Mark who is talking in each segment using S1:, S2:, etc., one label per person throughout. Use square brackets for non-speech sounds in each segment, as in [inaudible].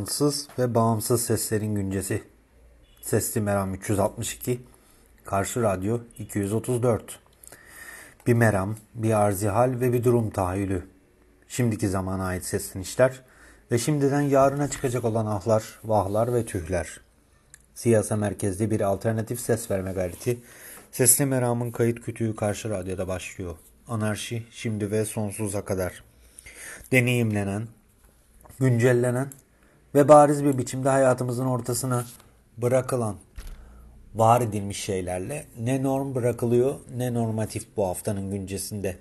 S1: bağlantısız ve bağımsız seslerin güncesi. Sesli Meram 362, Karşı Radyo 234. Bir meram, bir arzihal ve bir durum tahayyülü. Şimdiki zamana ait seslenişler Ve şimdiden yarına çıkacak olan ahlar, vahlar ve tühler. Siyasa merkezli bir alternatif ses verme gayreti. Sesli meramın kayıt kütüğü karşı radyoda başlıyor. Anarşi şimdi ve sonsuza kadar. Deneyimlenen, güncellenen ve bariz bir biçimde hayatımızın ortasına bırakılan, var edilmiş şeylerle ne norm bırakılıyor ne normatif bu haftanın güncesinde.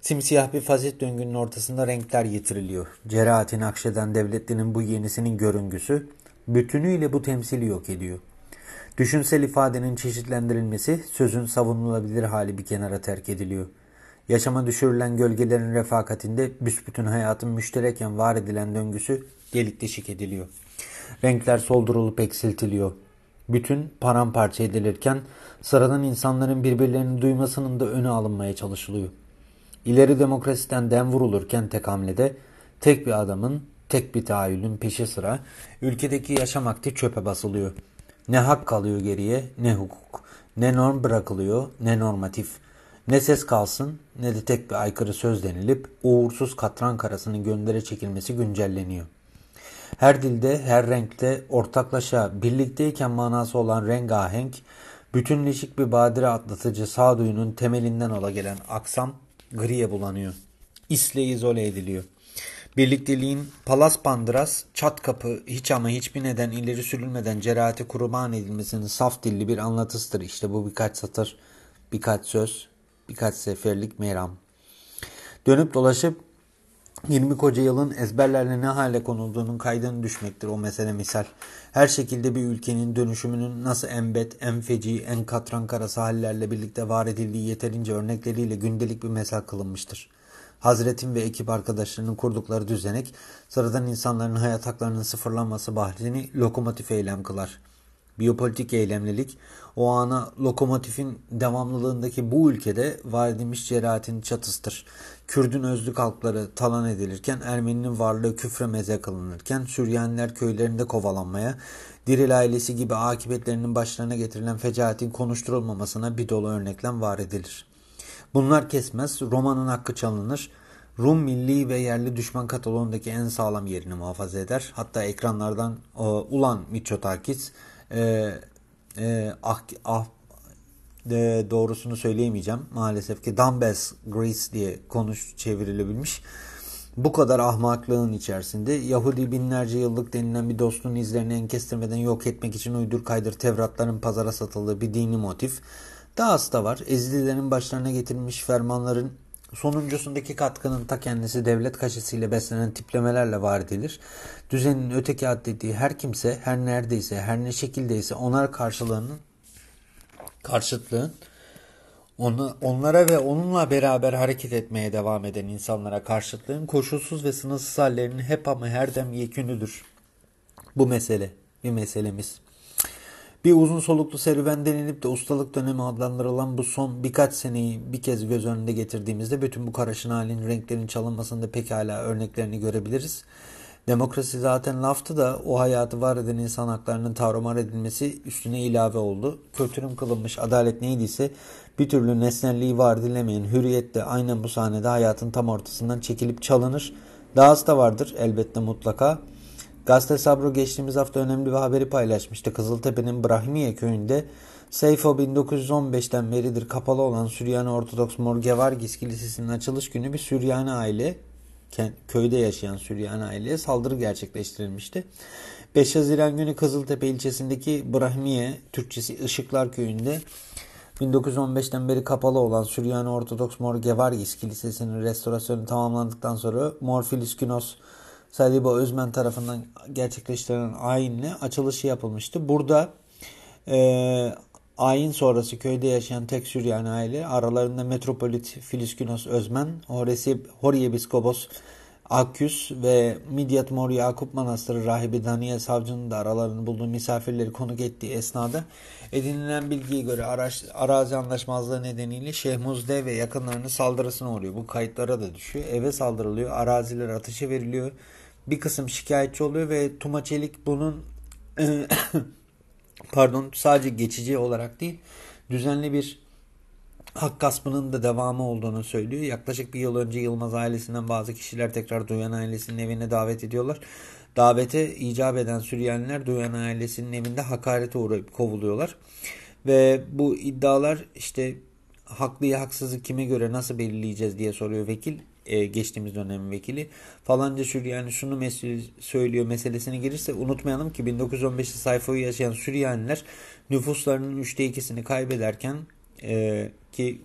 S1: Simsiyah bir fasit döngünün ortasında renkler getiriliyor. Cerahatin akşeden devletinin bu yenisinin görüngüsü bütünüyle bu temsili yok ediyor. Düşünsel ifadenin çeşitlendirilmesi sözün savunulabilir hali bir kenara terk ediliyor. Yaşama düşürülen gölgelerin refakatinde büsbütün hayatın müştereken var edilen döngüsü delik deşik ediliyor. Renkler soldurulup eksiltiliyor. Bütün paramparça edilirken sıradan insanların birbirlerini duymasının da önü alınmaya çalışılıyor. İleri demokrasiden dem vurulurken tek hamlede tek bir adamın, tek bir tahayyülün peşi sıra ülkedeki yaşam akti çöpe basılıyor. Ne hak kalıyor geriye ne hukuk, ne norm bırakılıyor ne normatif. Ne ses kalsın ne de tek bir aykırı söz denilip uğursuz katran karasının göndere çekilmesi güncelleniyor. Her dilde, her renkte ortaklaşa, birlikteyken manası olan rengahenk, bütünleşik bir badire atlatıcı sağduyunun temelinden ola gelen aksam griye bulanıyor. İsle izole ediliyor. Birlikteliğin palas pandıras, çat kapı, hiç ama hiçbir neden ileri sürülmeden cerahate kurban edilmesinin saf dilli bir anlatısıdır. İşte bu birkaç satır, birkaç söz, birkaç seferlik meram. Dönüp dolaşıp 20 koca yılın ezberlerle ne hale konulduğunun kaydını düşmektir o mesele misal. Her şekilde bir ülkenin dönüşümünün nasıl en bet, en feci, en katran karası hallerle birlikte var edildiği yeterince örnekleriyle gündelik bir mesel kılınmıştır. Hazretin ve ekip arkadaşlarının kurdukları düzenek, sıradan insanların hayat haklarının sıfırlanması bahrini lokomotif eylem kılar.'' Biyopolitik eylemlilik o ana lokomotifin devamlılığındaki bu ülkede var edilmiş cerahatin çatısıdır. Kürdün özlük halkları talan edilirken Ermeninin varlığı küfre meze kılınırken Süryaniler köylerinde kovalanmaya, Diril ailesi gibi akıbetlerinin başlarına getirilen fecaatin konuşturulmamasına bir dolu örneklen var edilir. Bunlar kesmez, romanın hakkı çalınır, Rum milli ve yerli düşman kataloğundaki en sağlam yerini muhafaza eder. Hatta ekranlardan ulan Mitsotakis e, e, ah, ah de doğrusunu söyleyemeyeceğim. Maalesef ki Dumbbells Greece diye konuş çevrilebilmiş. Bu kadar ahmaklığın içerisinde Yahudi binlerce yıllık denilen bir dostluğun izlerini enkestirmeden yok etmek için uydur kaydır Tevratların pazara satıldığı bir dini motif. Dahası da var. Ezililerin başlarına getirilmiş fermanların Sonuncusundaki katkının ta kendisi devlet kaşısıyla beslenen tiplemelerle var edilir. Düzenin öteki addettiği her kimse, her neredeyse, her ne şekildeyse onar karşılığının karşıtlığın onu, onlara ve onunla beraber hareket etmeye devam eden insanlara karşıtlığın koşulsuz ve sınırsız hallerinin hep ama her dem yekünüdür. Bu mesele, bir meselemiz. Bir uzun soluklu serüven denilip de ustalık dönemi adlandırılan bu son birkaç seneyi bir kez göz önünde getirdiğimizde bütün bu karışın halin renklerin çalınmasında pekala örneklerini görebiliriz. Demokrasi zaten laftı da o hayatı var eden insan haklarının tarumar edilmesi üstüne ilave oldu. Kötürüm kılınmış adalet neydiyse bir türlü nesnelliği var edilemeyen hürriyet de aynen bu sahnede hayatın tam ortasından çekilip çalınır. Dahası da vardır elbette mutlaka. Gazete Sabro geçtiğimiz hafta önemli bir haberi paylaşmıştı. Kızıltepe'nin Brahimiye köyünde Seyfo 1915'ten beridir kapalı olan Süryani Ortodoks Morgevargis Kilisesi'nin açılış günü bir Süryani aile, köyde yaşayan Süryani aileye saldırı gerçekleştirilmişti. 5 Haziran günü Kızıltepe ilçesindeki Brahimiye, Türkçesi Işıklar Köyü'nde 1915'ten beri kapalı olan Süryani Ortodoks Morgevargis Kilisesi'nin restorasyonu tamamlandıktan sonra Morfilis Günos Saliba Özmen tarafından gerçekleştirilen ayinle açılışı yapılmıştı. Burada e, ayin sonrası köyde yaşayan tek Süryani aile aralarında Metropolit Filiskinos Özmen, Horyebiskopos Akyus ve Midyat Mor Yakup Manastırı rahibi Daniel Savcı'nın da aralarında bulduğu misafirleri konuk ettiği esnada edinilen bilgiye göre araç, arazi anlaşmazlığı nedeniyle Şehmuzde ve yakınlarını saldırısına uğruyor. Bu kayıtlara da düşüyor. Eve saldırılıyor, araziler ateşe veriliyor bir kısım şikayetçi oluyor ve Tuma Çelik bunun [coughs] pardon sadece geçici olarak değil düzenli bir hak gaspının da devamı olduğunu söylüyor. Yaklaşık bir yıl önce Yılmaz ailesinden bazı kişiler tekrar Duyan ailesinin evine davet ediyorlar. Davete icap eden Süryaniler Duyan ailesinin evinde hakarete uğrayıp kovuluyorlar. Ve bu iddialar işte haklıyı haksızı kime göre nasıl belirleyeceğiz diye soruyor vekil. E, geçtiğimiz dönemin vekili. Falanca Süryani şunu mes söylüyor meselesine girirse unutmayalım ki 1915'te sayfayı yaşayan Süryaniler nüfuslarının üçte ikisini kaybederken e, ki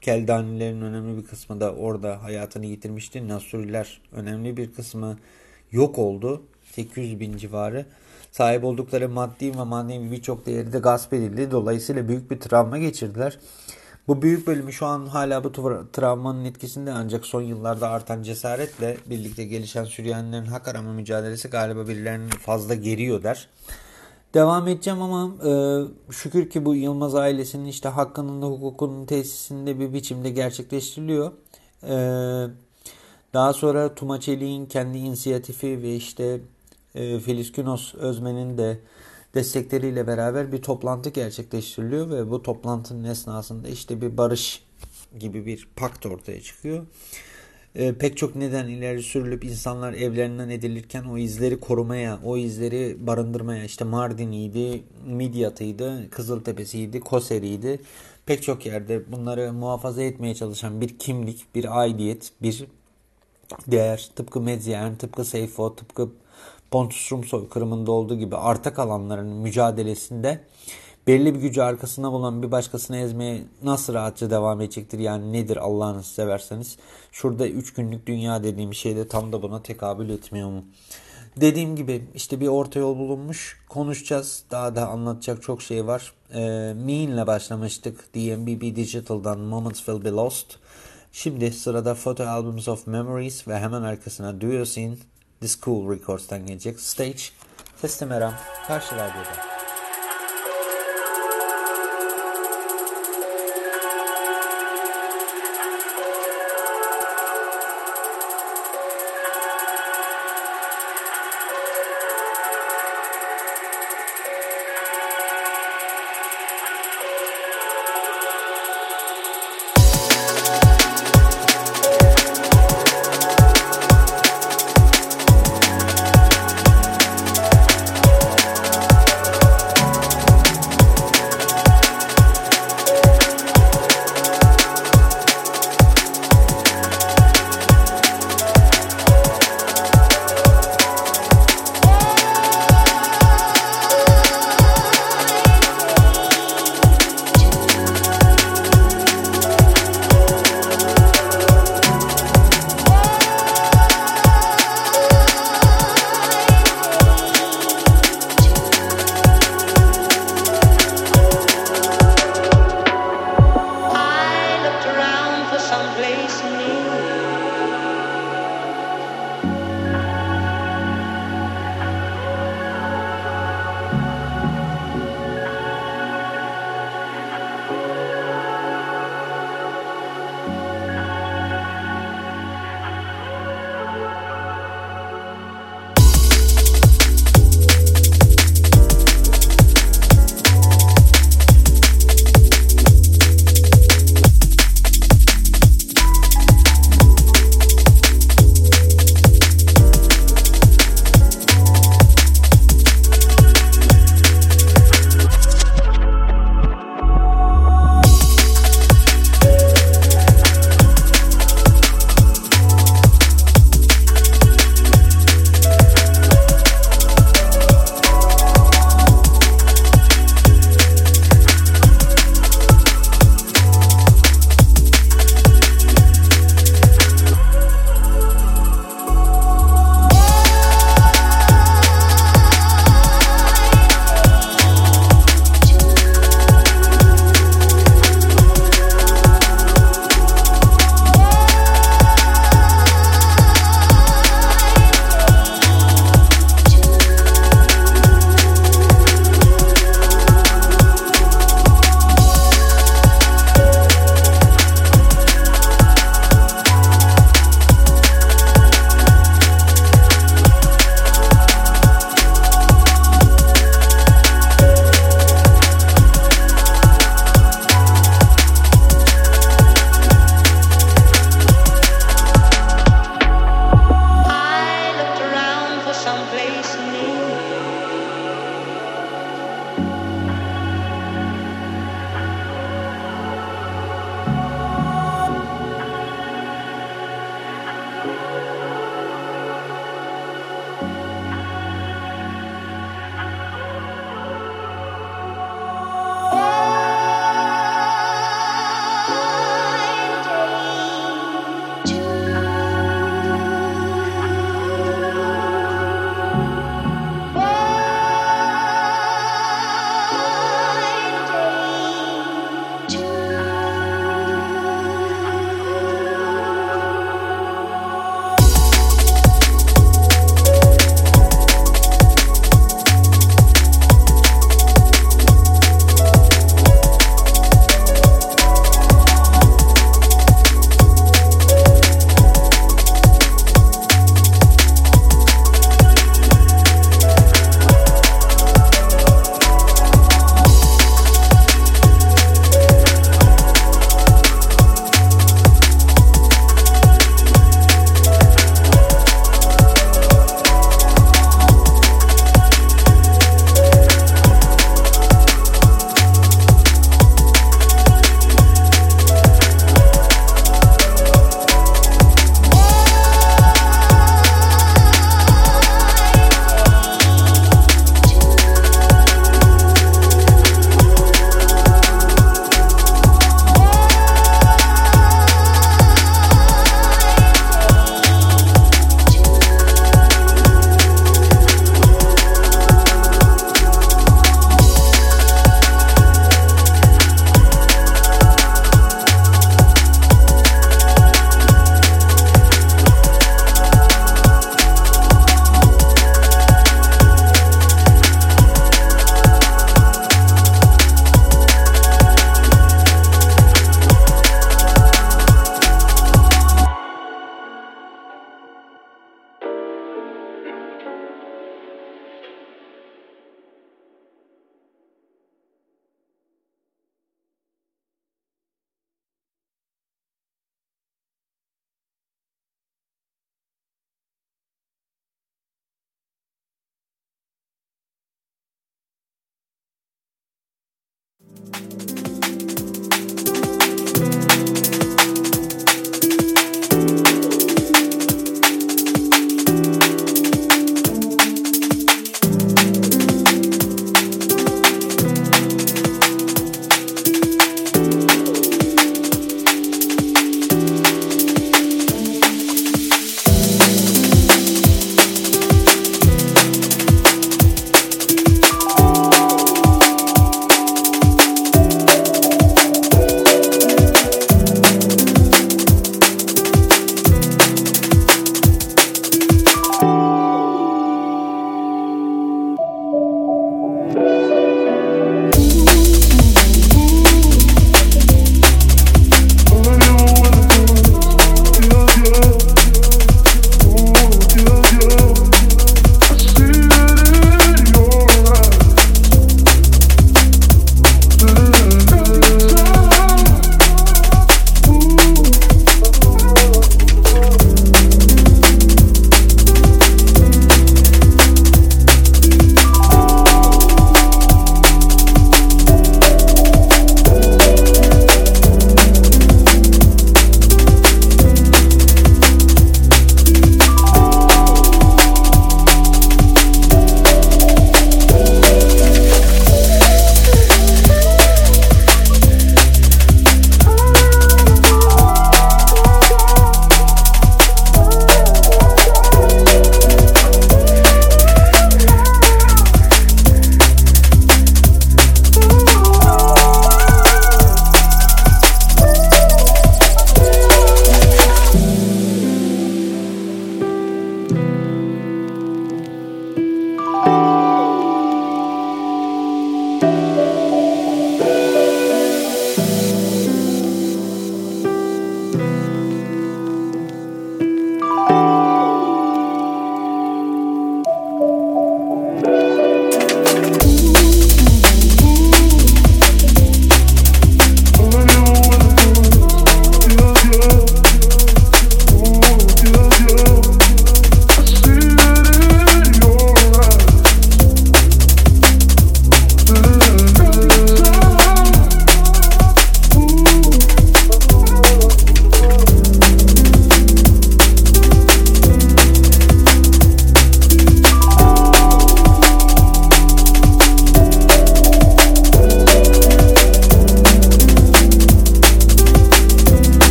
S1: Keldanilerin önemli bir kısmı da orada hayatını yitirmişti. Nasuriler önemli bir kısmı yok oldu. 800 bin civarı. Sahip oldukları maddi ve manevi birçok değeri de gasp edildi. Dolayısıyla büyük bir travma geçirdiler. Bu büyük bölümü şu an hala bu travmanın etkisinde ancak son yıllarda artan cesaretle birlikte gelişen Süryanilerin hak arama mücadelesi galiba birilerinin fazla geriyor der. Devam edeceğim ama e, şükür ki bu Yılmaz ailesinin işte hakkının da hukukunun tesisinde bir biçimde gerçekleştiriliyor. E, daha sonra Tuma Çelik'in kendi inisiyatifi ve işte e, Filiz Künos Özmen'in de destekleriyle beraber bir toplantı gerçekleştiriliyor ve bu toplantının esnasında işte bir barış gibi bir pakt ortaya çıkıyor. E, pek çok neden ileri sürülüp insanlar evlerinden edilirken o izleri korumaya, o izleri barındırmaya işte Mardin'iydi, Midyat'ıydı, Kızıltepe'siydi, Koseri'ydi. Pek çok yerde bunları muhafaza etmeye çalışan bir kimlik, bir aidiyet, bir değer tıpkı Medyen, tıpkı Seyfo, tıpkı Pontus Rum soykırımında olduğu gibi arta kalanların mücadelesinde belli bir gücü arkasına bulan bir başkasını ezmeye nasıl rahatça devam edecektir? Yani nedir Allah'ını severseniz? Şurada 3 günlük dünya dediğim şey de tam da buna tekabül etmiyor mu? Dediğim gibi işte bir orta yol bulunmuş. Konuşacağız. Daha da anlatacak çok şey var. E, Mean'le başlamıştık. DMBB Digital'dan Moments Will Be Lost. Şimdi sırada Photo Albums of Memories ve hemen arkasına Do You Scene The School Records'tan gelecek. Stage, Teslim Eram, Karşı Radyo'da.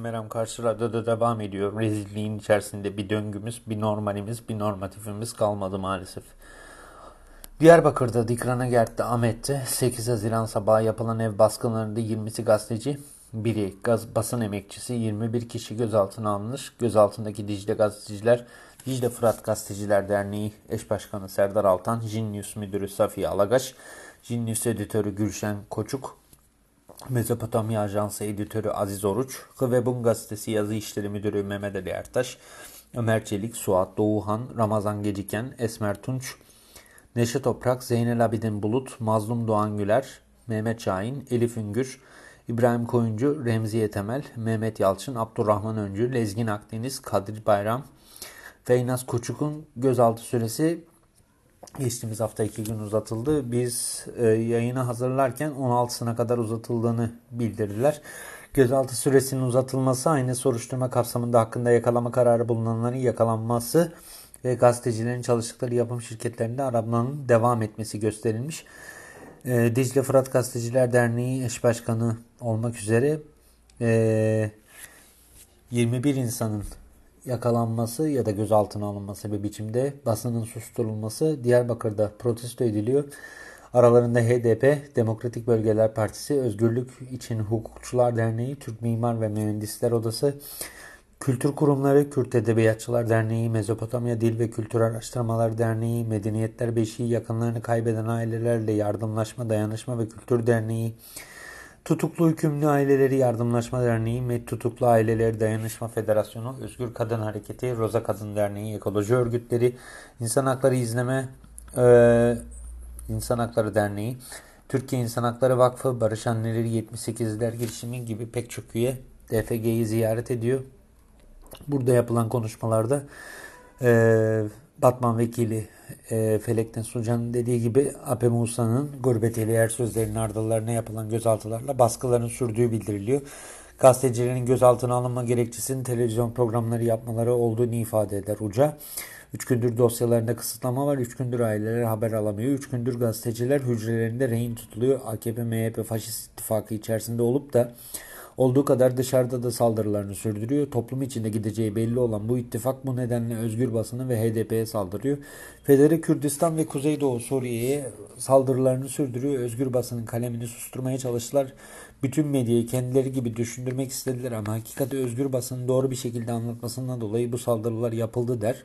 S1: Sesli Meram Karşı Radyo'da devam ediyor. Rezilliğin içerisinde bir döngümüz, bir normalimiz, bir normatifimiz kalmadı maalesef. Diyarbakır'da, Dikranagert'te, Ahmet'te 8 Haziran sabahı yapılan ev baskınlarında 20'si gazeteci, biri gaz, basın emekçisi, 21 kişi gözaltına alınır. Gözaltındaki Dicle gazeteciler, Dicle Fırat Gazeteciler Derneği eş başkanı Serdar Altan, Jinnius müdürü Safiye Alagaş, Jinnius editörü Gülşen Koçuk, Mezopotamya Ajansı editörü Aziz Oruç, Hıvebun Gazetesi yazı işleri müdürü Mehmet Ali Ertaş, Ömer Çelik, Suat Doğuhan, Ramazan Geciken, Esmer Tunç, Neşe Toprak, Zeynel Abidin Bulut, Mazlum Doğan Güler, Mehmet Şahin, Elif Üngür, İbrahim Koyuncu, Remziye Temel, Mehmet Yalçın, Abdurrahman Öncü, Lezgin Akdeniz, Kadir Bayram, Feynaz Koçuk'un gözaltı süresi geçtiğimiz hafta iki gün uzatıldı. Biz e, yayını hazırlarken 16'sına kadar uzatıldığını bildirdiler. Gözaltı süresinin uzatılması aynı soruşturma kapsamında hakkında yakalama kararı bulunanların yakalanması ve gazetecilerin çalıştıkları yapım şirketlerinde aramanın devam etmesi gösterilmiş. E, Dicle Fırat Gazeteciler Derneği eş başkanı olmak üzere e, 21 insanın yakalanması ya da gözaltına alınması bir biçimde basının susturulması Diyarbakır'da protesto ediliyor. Aralarında HDP, Demokratik Bölgeler Partisi, Özgürlük İçin Hukukçular Derneği, Türk Mimar ve Mühendisler Odası, Kültür Kurumları, Kürt Edebiyatçılar Derneği, Mezopotamya Dil ve Kültür Araştırmalar Derneği, Medeniyetler Beşiği yakınlarını kaybeden ailelerle yardımlaşma, dayanışma ve kültür derneği, Tutuklu Hükümlü Aileleri Yardımlaşma Derneği, Met Tutuklu Aileleri Dayanışma Federasyonu, Özgür Kadın Hareketi, Roza Kadın Derneği, Ekoloji Örgütleri, İnsan Hakları İzleme, e, İnsan Hakları Derneği, Türkiye İnsan Hakları Vakfı, Barış Anneleri 78'ler girişimi gibi pek çok üye DFG'yi ziyaret ediyor. Burada yapılan konuşmalarda e, Batman Vekili e, Felekten Sucan'ın dediği gibi Ape Musa'nın gurbeteli yer sözlerinin ardıllarına yapılan gözaltılarla baskıların sürdüğü bildiriliyor. Gazetecilerin gözaltına alınma gerekçesinin televizyon programları yapmaları olduğunu ifade eder Uca. Üç gündür dosyalarında kısıtlama var. Üç gündür aileler haber alamıyor. Üç gündür gazeteciler hücrelerinde rehin tutuluyor. AKP, MHP, Faşist ittifakı içerisinde olup da Olduğu kadar dışarıda da saldırılarını sürdürüyor. Toplum içinde gideceği belli olan bu ittifak bu nedenle özgür basını ve HDP'ye saldırıyor. Federe Kürdistan ve Kuzeydoğu Suriye'ye saldırılarını sürdürüyor. Özgür basının kalemini susturmaya çalıştılar. Bütün medyayı kendileri gibi düşündürmek istediler ama hakikati özgür basının doğru bir şekilde anlatmasından dolayı bu saldırılar yapıldı der.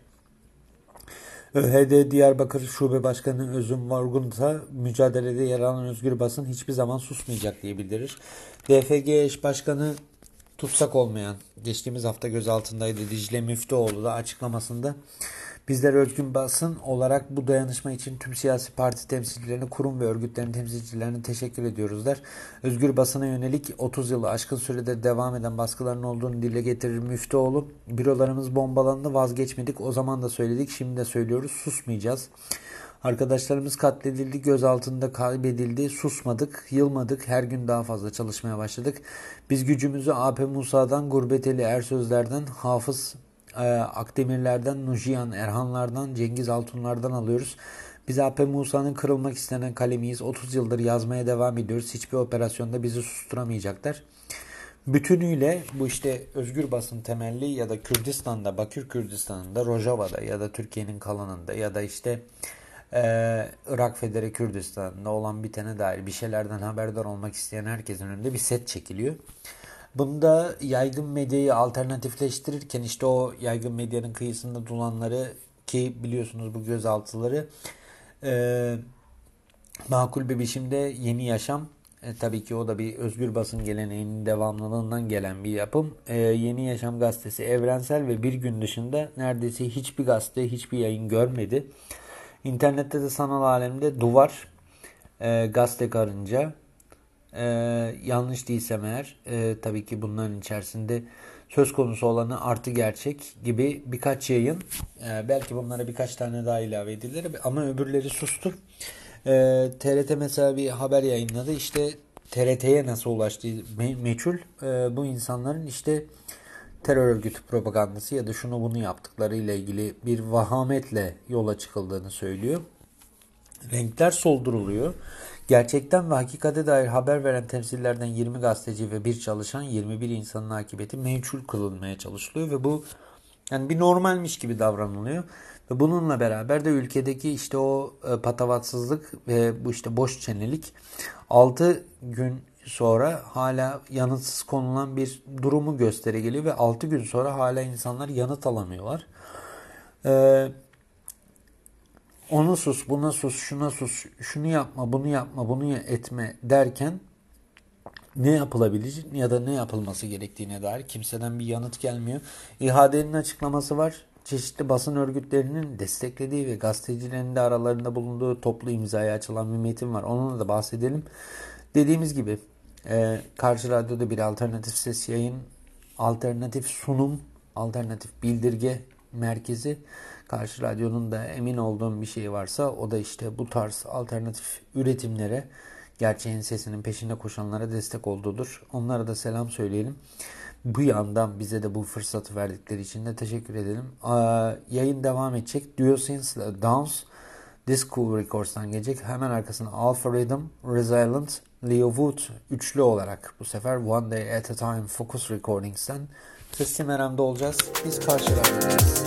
S1: ÖHD Diyarbakır Şube Başkanı Özüm ise mücadelede yer alan özgür basın hiçbir zaman susmayacak diye bildirir. DFG eş başkanı tutsak olmayan geçtiğimiz hafta gözaltındaydı Dicle Müftüoğlu da açıklamasında Bizler özgün basın olarak bu dayanışma için tüm siyasi parti temsilcilerine, kurum ve örgütlerin temsilcilerine teşekkür ediyoruz der. Özgür basına yönelik 30 yılı aşkın sürede devam eden baskıların olduğunu dile getirir Müftüoğlu. Bürolarımız bombalandı vazgeçmedik. O zaman da söyledik şimdi de söylüyoruz susmayacağız. Arkadaşlarımız katledildi, gözaltında kaybedildi, susmadık, yılmadık, her gün daha fazla çalışmaya başladık. Biz gücümüzü AP Musa'dan, Gurbeteli Ersözler'den, Hafız Akdemirler'den, Nujiyan Erhanlardan, Cengiz Altunlardan alıyoruz. Biz AP Musa'nın kırılmak istenen kalemiyiz. 30 yıldır yazmaya devam ediyoruz. Hiçbir operasyonda bizi susturamayacaklar. Bütünüyle bu işte özgür basın temelli ya da Kürdistan'da, Bakür Kürdistan'ında, Rojava'da ya da Türkiye'nin kalanında ya da işte e, Irak Federe Kürdistan'da olan bitene dair bir şeylerden haberdar olmak isteyen herkesin önünde bir set çekiliyor. Bunda yaygın medyayı alternatifleştirirken işte o yaygın medyanın kıyısında dolanları ki biliyorsunuz bu gözaltıları e, makul bir biçimde yeni yaşam e, tabii ki o da bir özgür basın geleneğinin devamlılığından gelen bir yapım. E, Yeni Yaşam gazetesi evrensel ve bir gün dışında neredeyse hiçbir gazete, hiçbir yayın görmedi. İnternette de sanal alemde Duvar, e, Gazete Karınca, e, yanlış değilsem eğer e, tabii ki bunların içerisinde söz konusu olanı artı gerçek gibi birkaç yayın e, belki bunlara birkaç tane daha ilave edilir ama öbürleri sustu. E, TRT mesela bir haber yayınladı işte TRT'ye nasıl ulaştığı me meçhul e, bu insanların işte terör örgütü propagandası ya da şunu bunu yaptıkları ile ilgili bir vahametle yola çıkıldığını söylüyor. Renkler solduruluyor. Gerçekten ve hakikate dair haber veren temsillerden 20 gazeteci ve bir çalışan 21 insanın akıbeti meçhul kılınmaya çalışılıyor ve bu yani bir normalmiş gibi davranılıyor. Ve bununla beraber de ülkedeki işte o e, patavatsızlık ve bu işte boş çenelik 6 gün sonra hala yanıtsız konulan bir durumu gösteregeliyor ve 6 gün sonra hala insanlar yanıt alamıyorlar. Ee, onu sus, buna sus, şuna sus, şunu yapma, bunu yapma, bunu etme derken ne yapılabilir ya da ne yapılması gerektiğine dair kimseden bir yanıt gelmiyor. İHA'denin açıklaması var. Çeşitli basın örgütlerinin desteklediği ve gazetecilerin de aralarında bulunduğu toplu imzaya açılan bir metin var. Onunla da bahsedelim. Dediğimiz gibi e, Karşı Radyo'da bir alternatif ses yayın, alternatif sunum, alternatif bildirge merkezi. Karşı Radyo'nun da emin olduğum bir şey varsa o da işte bu tarz alternatif üretimlere gerçeğin sesinin peşinde koşanlara destek olduğudur. Onlara da selam söyleyelim. Bu yandan bize de bu fırsatı verdikleri için de teşekkür edelim. Aa, yayın devam edecek. Duosins Dance This Cool Records'tan gelecek. Hemen arkasına Alpha Rhythm, Resilient, Leo Wood üçlü olarak bu sefer One Day at a Time Focus Recordings'ten Sesli Meram'da olacağız. Biz karşılardayız.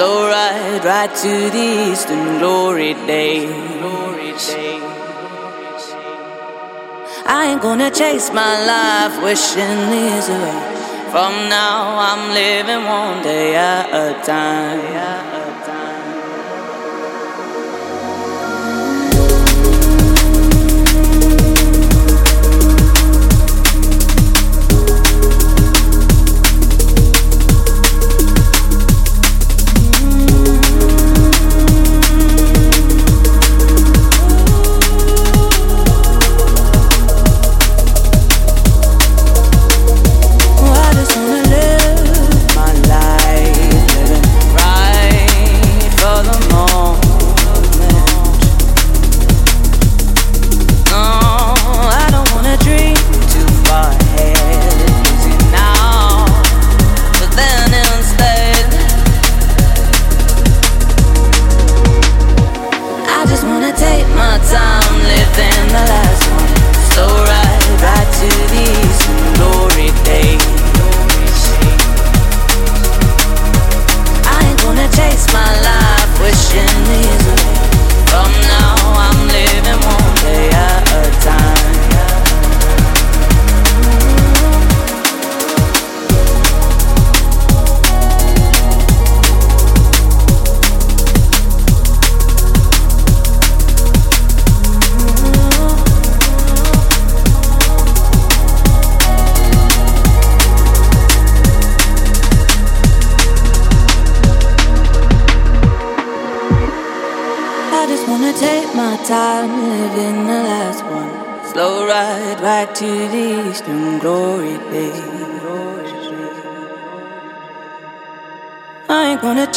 S2: Slow ride right to the eastern glory day. I ain't gonna chase my life wishing these away. From now I'm living one day at a time.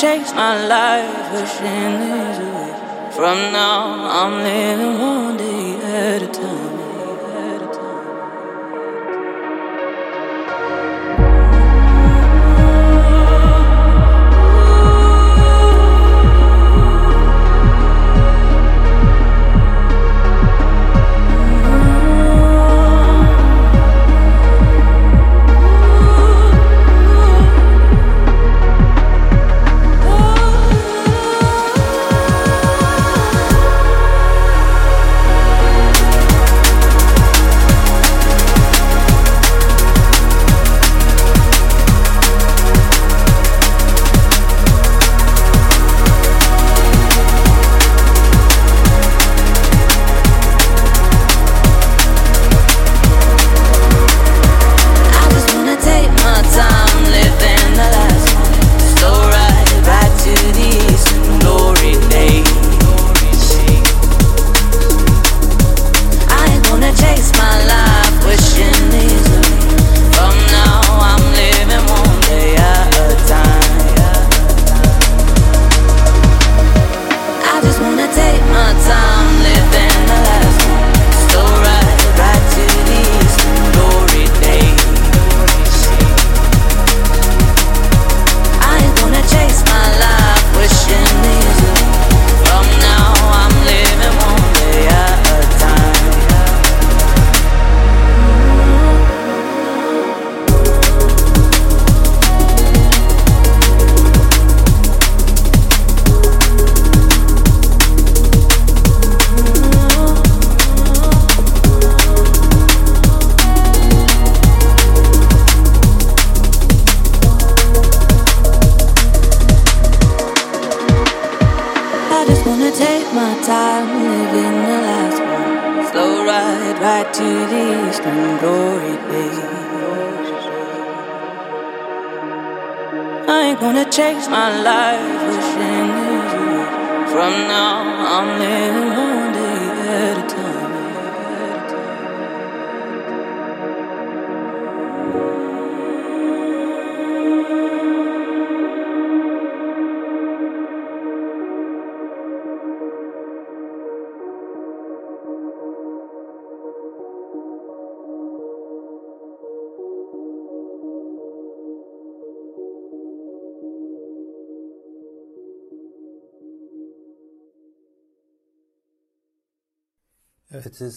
S2: Chase my life, wishing these away. From now, I'm living one day at a time.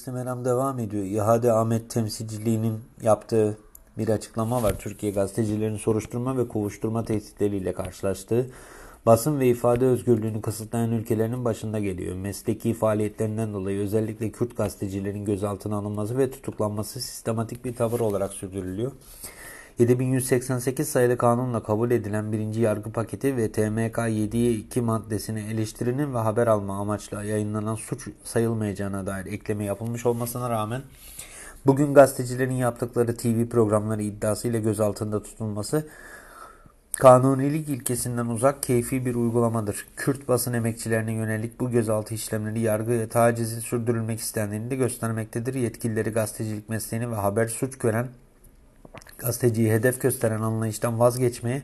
S1: Meram devam ediyor. İhade Ahmet temsilciliğinin yaptığı bir açıklama var. Türkiye gazetecilerin soruşturma ve kovuşturma tehditleriyle karşılaştığı basın ve ifade özgürlüğünü kısıtlayan ülkelerinin başında geliyor. Mesleki faaliyetlerinden dolayı özellikle Kürt gazetecilerin gözaltına alınması ve tutuklanması sistematik bir tavır olarak sürdürülüyor. 7188 sayılı kanunla kabul edilen birinci yargı paketi ve TMK 7'ye 2 maddesine eleştirinin ve haber alma amaçlı yayınlanan suç sayılmayacağına dair ekleme yapılmış olmasına rağmen bugün gazetecilerin yaptıkları TV programları iddiasıyla gözaltında tutulması kanunilik ilkesinden uzak keyfi bir uygulamadır. Kürt basın emekçilerine yönelik bu gözaltı işlemleri yargı ve tacizin sürdürülmek istendiğini de göstermektedir. Yetkilileri gazetecilik mesleğini ve haber suç gören gazeteciyi hedef gösteren anlayıştan vazgeçmeye,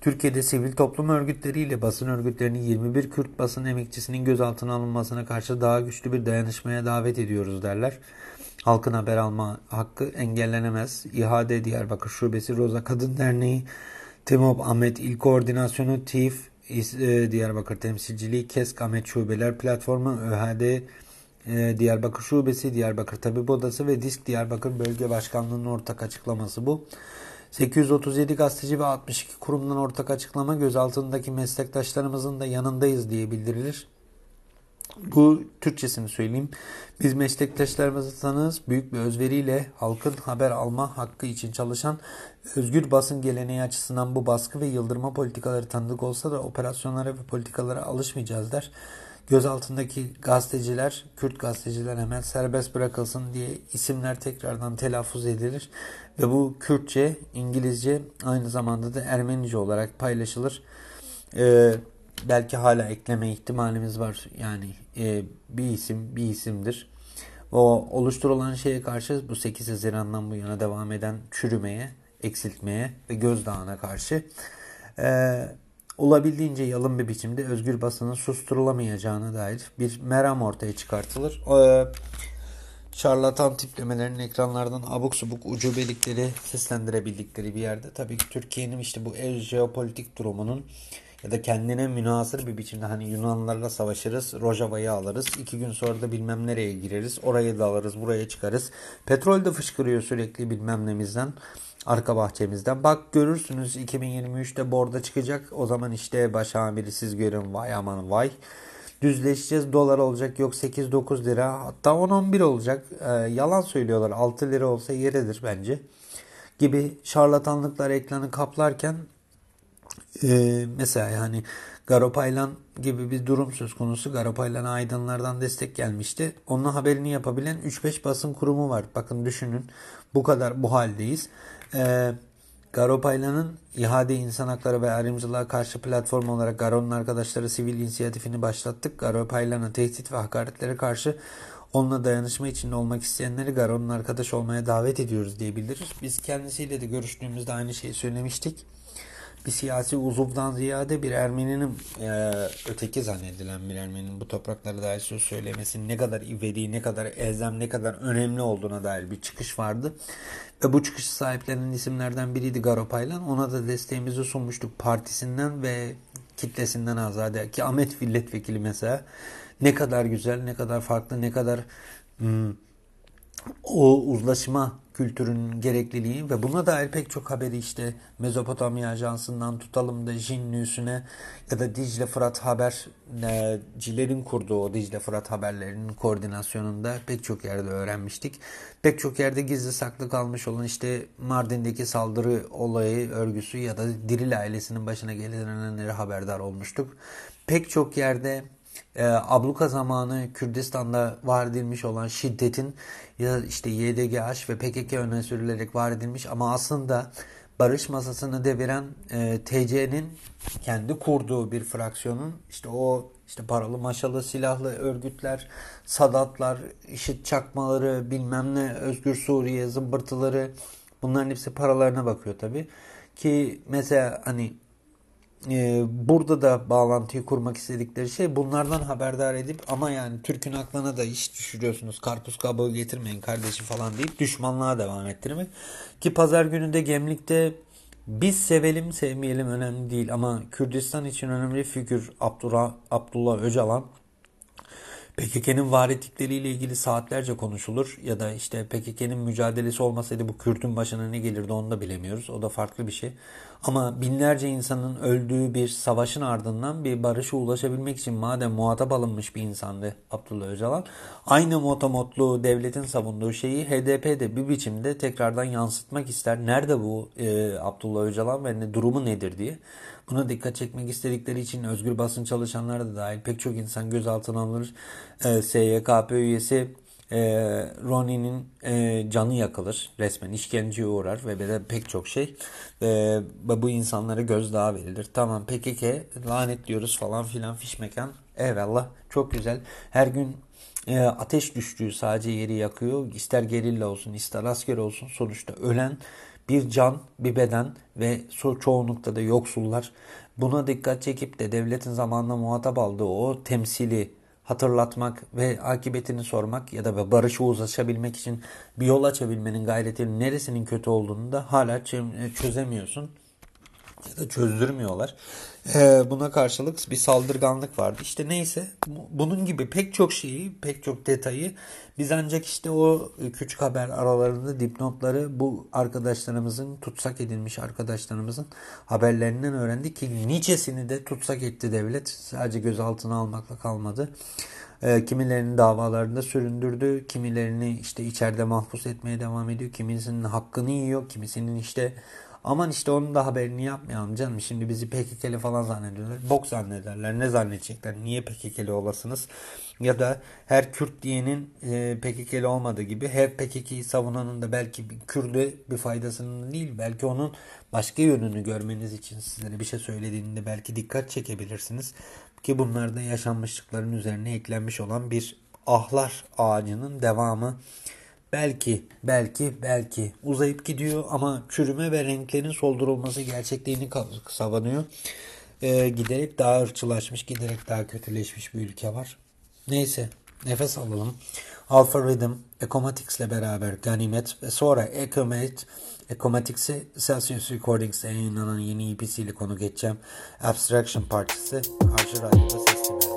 S1: Türkiye'de sivil toplum örgütleriyle basın örgütlerinin 21 Kürt basın emekçisinin gözaltına alınmasına karşı daha güçlü bir dayanışmaya davet ediyoruz derler. Halkın haber alma hakkı engellenemez. İHAD Diyarbakır Şubesi Roza Kadın Derneği, TİMOB Ahmet İl Koordinasyonu, TİF e, Diyarbakır Temsilciliği, KESK Ahmet Şubeler Platformu, ÖHD e, Diyarbakır Şubesi, Diyarbakır Tabip Odası ve Disk Diyarbakır Bölge Başkanlığı'nın ortak açıklaması bu. 837 gazeteci ve 62 kurumdan ortak açıklama gözaltındaki meslektaşlarımızın da yanındayız diye bildirilir. Bu Türkçesini söyleyeyim. Biz meslektaşlarımızı tanırız. Büyük bir özveriyle halkın haber alma hakkı için çalışan özgür basın geleneği açısından bu baskı ve yıldırma politikaları tanıdık olsa da operasyonlara ve politikalara alışmayacağız der gözaltındaki gazeteciler, Kürt gazeteciler hemen serbest bırakılsın diye isimler tekrardan telaffuz edilir. Ve bu Kürtçe, İngilizce aynı zamanda da Ermenice olarak paylaşılır. Ee, belki hala ekleme ihtimalimiz var. Yani e, bir isim bir isimdir. O oluşturulan şeye karşı bu 8 Haziran'dan bu yana devam eden çürümeye, eksiltmeye ve gözdağına karşı eee olabildiğince yalın bir biçimde özgür basının susturulamayacağına dair bir meram ortaya çıkartılır. Ee, şarlatan tiplemelerin ekranlardan abuk subuk ucubelikleri seslendirebildikleri bir yerde tabii ki Türkiye'nin işte bu jeopolitik durumunun ya da kendine münasır bir biçimde hani Yunanlarla savaşırız, Rojava'yı alırız, iki gün sonra da bilmem nereye gireriz, orayı da alırız, buraya çıkarız. Petrol de fışkırıyor sürekli bilmem nemizden arka bahçemizden. Bak görürsünüz 2023'te borda çıkacak. O zaman işte baş amiri siz görün vay aman vay. Düzleşeceğiz dolar olacak yok 8-9 lira hatta 10-11 olacak. Ee, yalan söylüyorlar 6 lira olsa yeridir bence. Gibi şarlatanlıklar ekranı kaplarken e, mesela yani Garopaylan gibi bir durum söz konusu. Garopaylan'a aydınlardan destek gelmişti. Onun haberini yapabilen 3-5 basın kurumu var. Bakın düşünün bu kadar bu haldeyiz. Ee, Garopaylan'ın İhade İnsan Hakları ve Ayrımcılığa Karşı Platform olarak Garo'nun arkadaşları sivil inisiyatifini başlattık. Garopaylan'a tehdit ve hakaretlere karşı onunla dayanışma içinde olmak isteyenleri Garo'nun arkadaş olmaya davet ediyoruz diye bildirir. Biz kendisiyle de görüştüğümüzde aynı şeyi söylemiştik bir siyasi uzuvdan ziyade bir Ermeninin e, öteki zannedilen bir Ermeninin bu topraklara dair söz söylemesi ne kadar ivedi, ne kadar elzem, ne kadar önemli olduğuna dair bir çıkış vardı. Ve bu çıkışı sahiplenen isimlerden biriydi Garopaylan. Ona da desteğimizi sunmuştuk partisinden ve kitlesinden azade. Ki Ahmet Milletvekili mesela ne kadar güzel, ne kadar farklı, ne kadar hmm, o uzlaşma kültürünün gerekliliği ve buna dair pek çok haberi işte Mezopotamya Ajansı'ndan tutalım da Jinnüs'üne ya da Dicle Fırat habercilerin kurduğu o Dicle Fırat haberlerinin koordinasyonunda pek çok yerde öğrenmiştik. Pek çok yerde gizli saklı kalmış olan işte Mardin'deki saldırı olayı örgüsü ya da Diril ailesinin başına gelenleri haberdar olmuştuk. Pek çok yerde e, abluka zamanı Kürdistan'da var edilmiş olan şiddetin ya işte YDGH ve PKK öne sürülerek var edilmiş ama aslında barış masasını deviren e, TC'nin kendi kurduğu bir fraksiyonun işte o işte paralı maşalı silahlı örgütler, sadatlar, işit çakmaları, bilmem ne, Özgür Suriye zımbırtıları bunların hepsi paralarına bakıyor tabi. Ki mesela hani e, burada da bağlantıyı kurmak istedikleri şey bunlardan haberdar edip ama yani Türk'ün aklına da iş düşürüyorsunuz karpuz kabuğu getirmeyin kardeşi falan deyip düşmanlığa devam ettirmek. Ki pazar günü de Gemlik'te biz sevelim sevmeyelim önemli değil ama Kürdistan için önemli figür Abdullah, Abdullah Öcalan PKK'nın var ettikleriyle ilgili saatlerce konuşulur ya da işte PKK'nın mücadelesi olmasaydı bu Kürt'ün başına ne gelirdi onu da bilemiyoruz. O da farklı bir şey. Ama binlerce insanın öldüğü bir savaşın ardından bir barışa ulaşabilmek için madem muhatap alınmış bir insandı Abdullah Öcalan, aynı motomotlu devletin savunduğu şeyi HDP de bir biçimde tekrardan yansıtmak ister. Nerede bu e, Abdullah Öcalan ve ne, durumu nedir diye. Buna dikkat çekmek istedikleri için özgür basın çalışanları da dahil pek çok insan gözaltına alınır. E, SYKP üyesi e, Ronnie'nin e, canı yakılır. Resmen işkenceye uğrar ve de pek çok şey. E, bu insanlara gözdağı verilir. Tamam PKK lanetliyoruz falan filan fiş mekan. Eyvallah çok güzel. Her gün e, ateş düştüğü sadece yeri yakıyor. İster gerilla olsun ister asker olsun sonuçta ölen bir can, bir beden ve çoğunlukta da yoksullar. Buna dikkat çekip de devletin zamanla muhatap aldığı o temsili hatırlatmak ve akıbetini sormak ya da barışa uzlaşabilmek için bir yol açabilmenin gayretinin neresinin kötü olduğunu da hala çözemiyorsun ya da çözdürmüyorlar. Ee, buna karşılık bir saldırganlık vardı. İşte neyse bunun gibi pek çok şeyi, pek çok detayı biz ancak işte o küçük haber aralarında dipnotları bu arkadaşlarımızın, tutsak edilmiş arkadaşlarımızın haberlerinden öğrendik ki nicesini de tutsak etti devlet. Sadece gözaltına almakla kalmadı. E, kimilerinin davalarında süründürdü, kimilerini işte içeride mahpus etmeye devam ediyor, kimisinin hakkını yiyor, kimisinin işte Aman işte onun da haberini yapmayalım canım. Şimdi bizi PKK'li falan zannediyorlar. Bok zannederler. Ne zannedecekler? Niye PKK'li olasınız? Ya da her Kürt diyenin e, PKK'li olmadığı gibi her PKK'yi savunanın da belki bir Kürt'e bir faydasının değil. Belki onun başka yönünü görmeniz için sizlere bir şey söylediğinde belki dikkat çekebilirsiniz. Ki bunlar da yaşanmışlıkların üzerine eklenmiş olan bir ahlar ağacının devamı. Belki, belki, belki uzayıp gidiyor ama çürüme ve renklerin soldurulması gerçekliğini savunuyor. Ee, giderek daha ırçılaşmış, giderek daha kötüleşmiş bir ülke var. Neyse, nefes alalım. Alpha Rhythm, Ecomatics ile beraber Ganimet ve sonra Ecomat, Ecomatics'i Celsius Recordings'e yayınlanan yeni EPC ile konu geçeceğim. Abstraction Partisi karşı radyoda. Sesli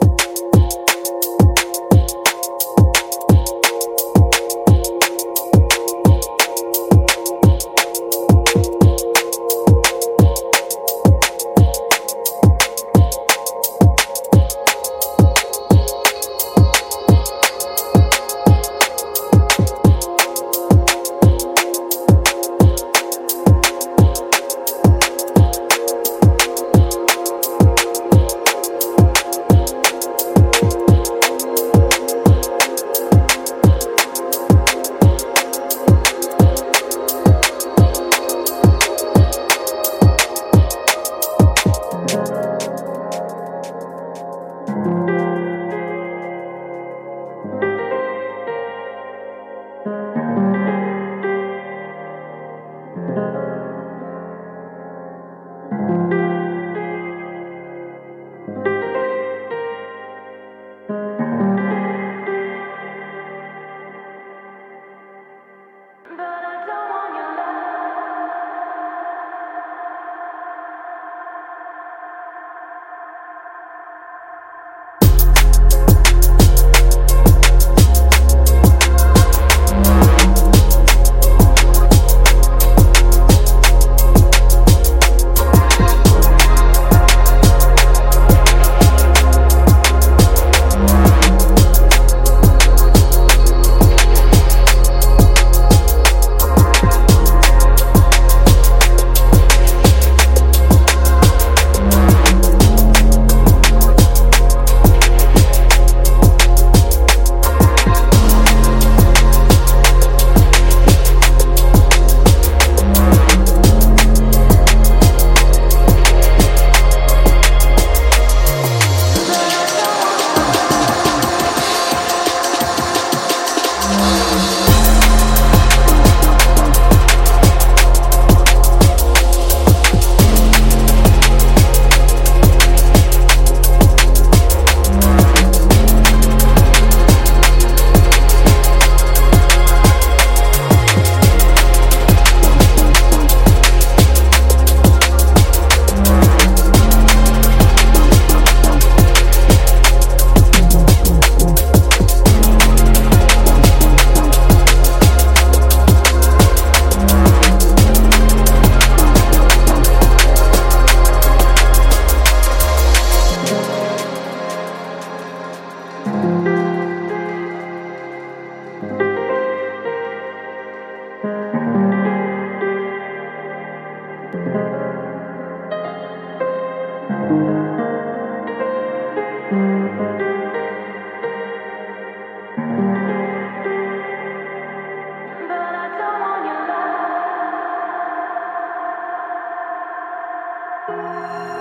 S1: Música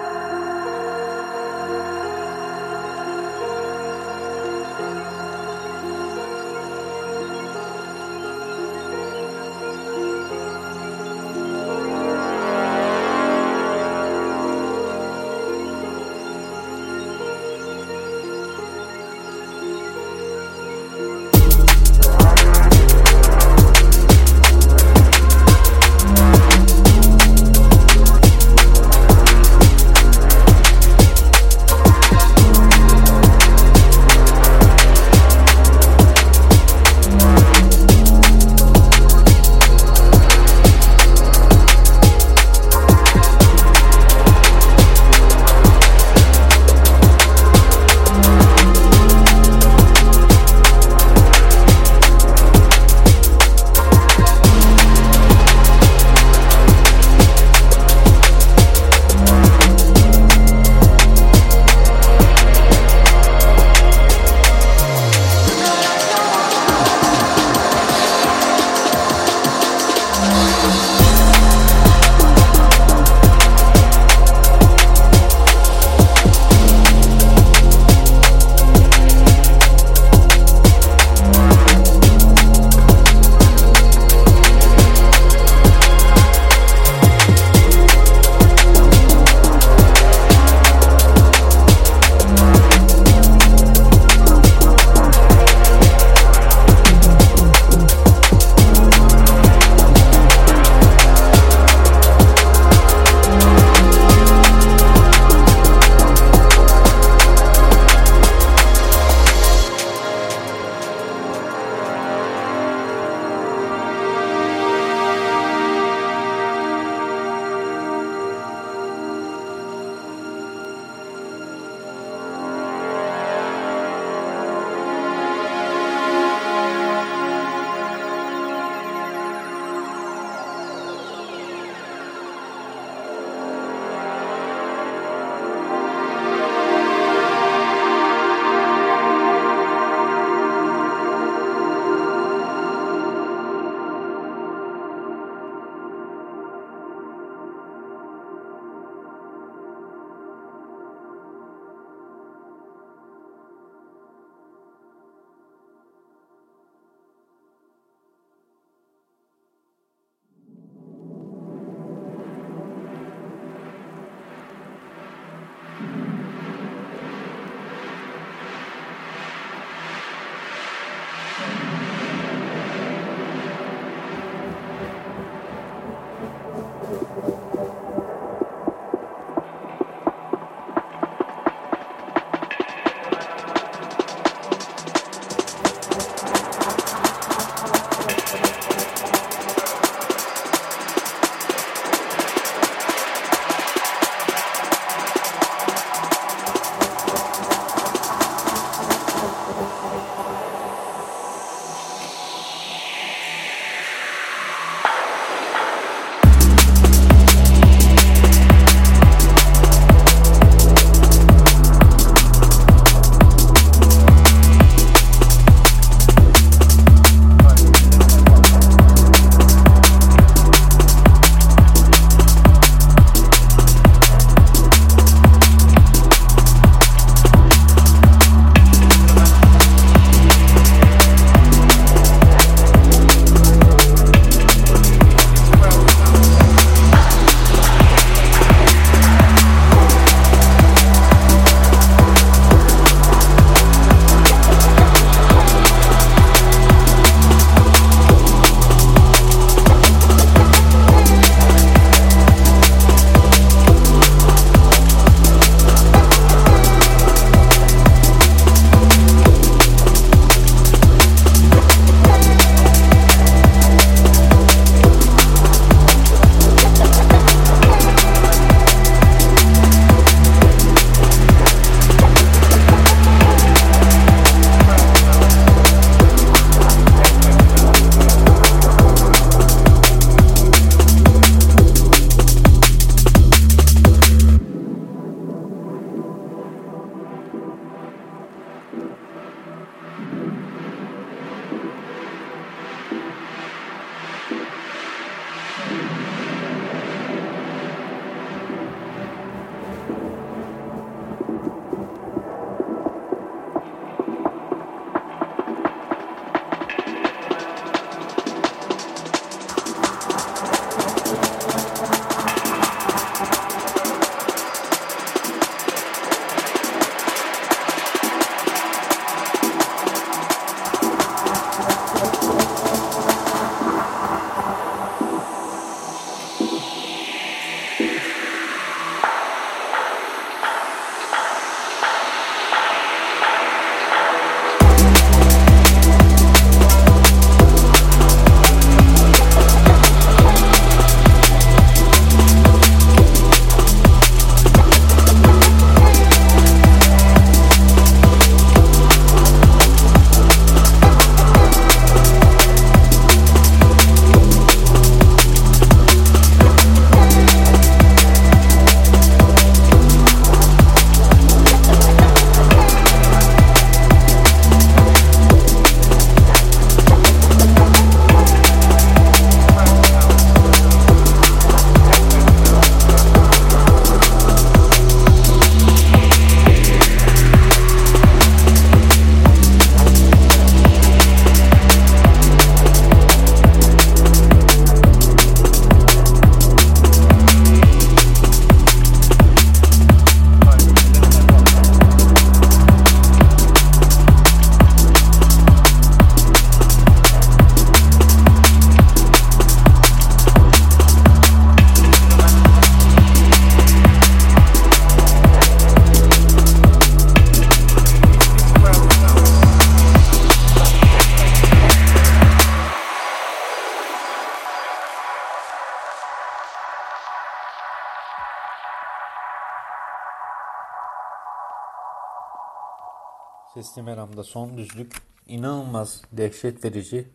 S1: Meram'da son düzlük inanılmaz dehşet verici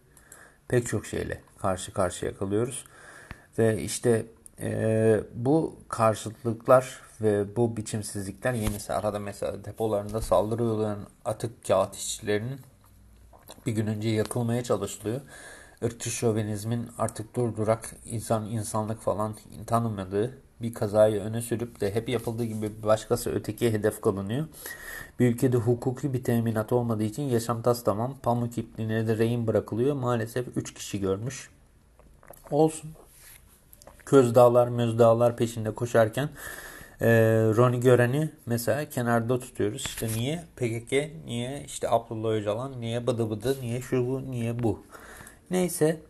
S1: pek çok şeyle karşı karşıya kalıyoruz. Ve işte e, bu karşıtlıklar ve bu biçimsizlikler yenisi arada mesela depolarında saldırı uygulayan atık kağıt işçilerinin bir gün önce yakılmaya çalışılıyor. Irkçı şövenizmin artık durdurak insan insanlık falan tanımadığı bir kazayı öne sürüp de hep yapıldığı gibi başkası öteki hedef kalınıyor. Bir ülkede hukuki bir teminat olmadığı için yaşam tas tamam. Pamuk ipliğine de rehin bırakılıyor. Maalesef 3 kişi görmüş. Olsun. Közdağlar, mözdağlar peşinde koşarken e, Ronnie Gören'i mesela kenarda tutuyoruz. İşte niye PKK, niye işte Abdullah Öcalan, niye bıdı bıdı, niye şu bu, niye bu. Neyse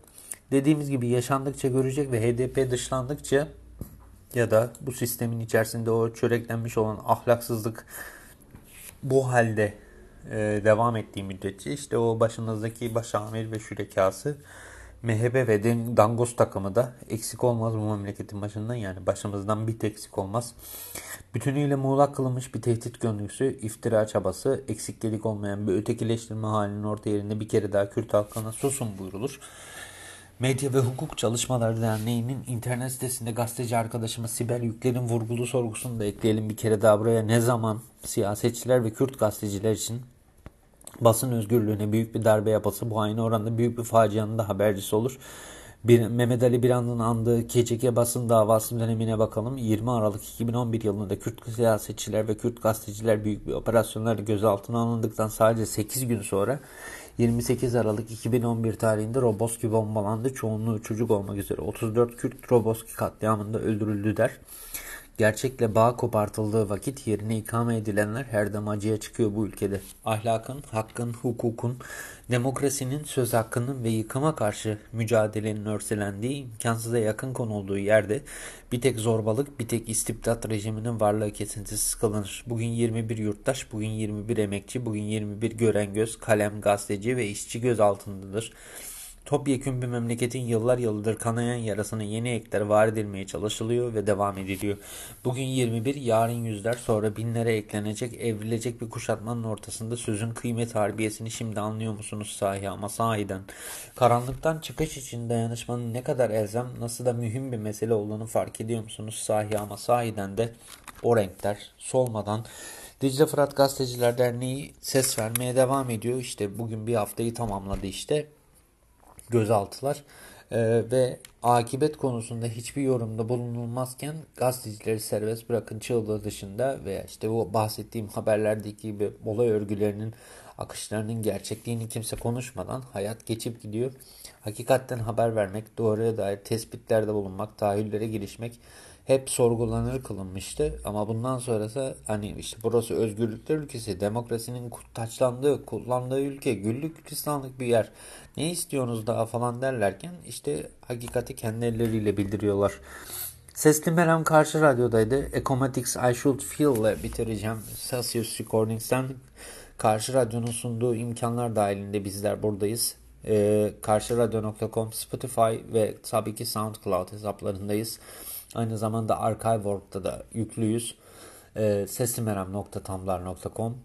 S1: dediğimiz gibi yaşandıkça görecek ve HDP dışlandıkça ya da bu sistemin içerisinde o çöreklenmiş olan ahlaksızlık bu halde e, devam ettiği müddetçe işte o başınızdaki başamir ve şürekası MHP ve Dangos takımı da eksik olmaz bu memleketin başından yani başımızdan bir eksik olmaz. Bütünüyle muğlak kılınmış bir tehdit gönlüsü, iftira çabası, eksiklik olmayan bir ötekileştirme halinin orta yerinde bir kere daha Kürt halkına susun buyrulur. Medya ve Hukuk Çalışmaları Derneği'nin internet sitesinde gazeteci arkadaşımız Sibel Yükler'in vurgulu sorgusunu da ekleyelim bir kere daha buraya. Ne zaman siyasetçiler ve Kürt gazeteciler için basın özgürlüğüne büyük bir darbe yapılsa bu aynı oranda büyük bir facianın da habercisi olur. Bir, Mehmet Ali Birand'ın andığı KCK basın davası dönemine bakalım. 20 Aralık 2011 yılında Kürt siyasetçiler ve Kürt gazeteciler büyük bir operasyonlarla gözaltına alındıktan sadece 8 gün sonra 28 Aralık 2011 tarihinde Roboski bombalandı. Çoğunluğu çocuk olmak üzere 34 Kürt Roboski katliamında öldürüldü der. Gerçekle bağ kopartıldığı vakit yerine ikame edilenler her dem acıya çıkıyor bu ülkede. Ahlakın, hakkın, hukukun, demokrasinin, söz hakkının ve yıkıma karşı mücadelenin örselendiği, imkansıza yakın konulduğu yerde bir tek zorbalık, bir tek istibdat rejiminin varlığı kesintisiz kılınır. Bugün 21 yurttaş, bugün 21 emekçi, bugün 21 gören göz, kalem, gazeteci ve işçi göz altındadır. Topyekun bir memleketin yıllar yıldır kanayan yarasına yeni ekler var edilmeye çalışılıyor ve devam ediliyor. Bugün 21, yarın yüzler, sonra binlere eklenecek, evrilecek bir kuşatmanın ortasında sözün kıymet harbiyesini şimdi anlıyor musunuz sahi ama sahiden. Karanlıktan çıkış için dayanışmanın ne kadar elzem, nasıl da mühim bir mesele olduğunu fark ediyor musunuz sahi ama sahiden de o renkler solmadan Dicle Fırat Gazeteciler Derneği ses vermeye devam ediyor. İşte bugün bir haftayı tamamladı işte gözaltılar e, ve akibet konusunda hiçbir yorumda bulunulmazken gazetecileri serbest bırakın çığlığı dışında veya işte bu bahsettiğim haberlerdeki gibi olay örgülerinin akışlarının gerçekliğini kimse konuşmadan hayat geçip gidiyor. Hakikatten haber vermek, doğruya dair tespitlerde bulunmak, tahayyüllere girişmek hep sorgulanır kılınmıştı. Ama bundan sonrası hani işte burası özgürlükler ülkesi, demokrasinin taçlandığı, kullandığı ülke, güllük gülistanlık bir yer. Ne istiyorsunuz daha falan derlerken işte hakikati kendi elleriyle bildiriyorlar. Sesli Meram karşı radyodaydı. Ecomatics I Should Feel ile bitireceğim. Celsius Recordings'ten karşı radyonun sunduğu imkanlar dahilinde bizler buradayız. Ee, karşıradyo.com, Spotify ve tabii ki SoundCloud hesaplarındayız. Aynı zamanda Archive.org'da da yüklüyüz. E, seslimeram.tumblr.com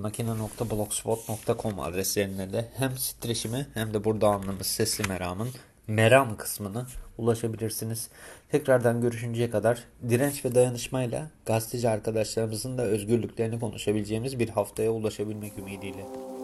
S1: makine.blogspot.com adreslerine de hem titreşimi hem de burada anlamız Sesli Meram'ın Meram kısmını ulaşabilirsiniz. Tekrardan görüşünceye kadar direnç ve dayanışmayla gazeteci arkadaşlarımızın da özgürlüklerini konuşabileceğimiz bir haftaya ulaşabilmek ümidiyle.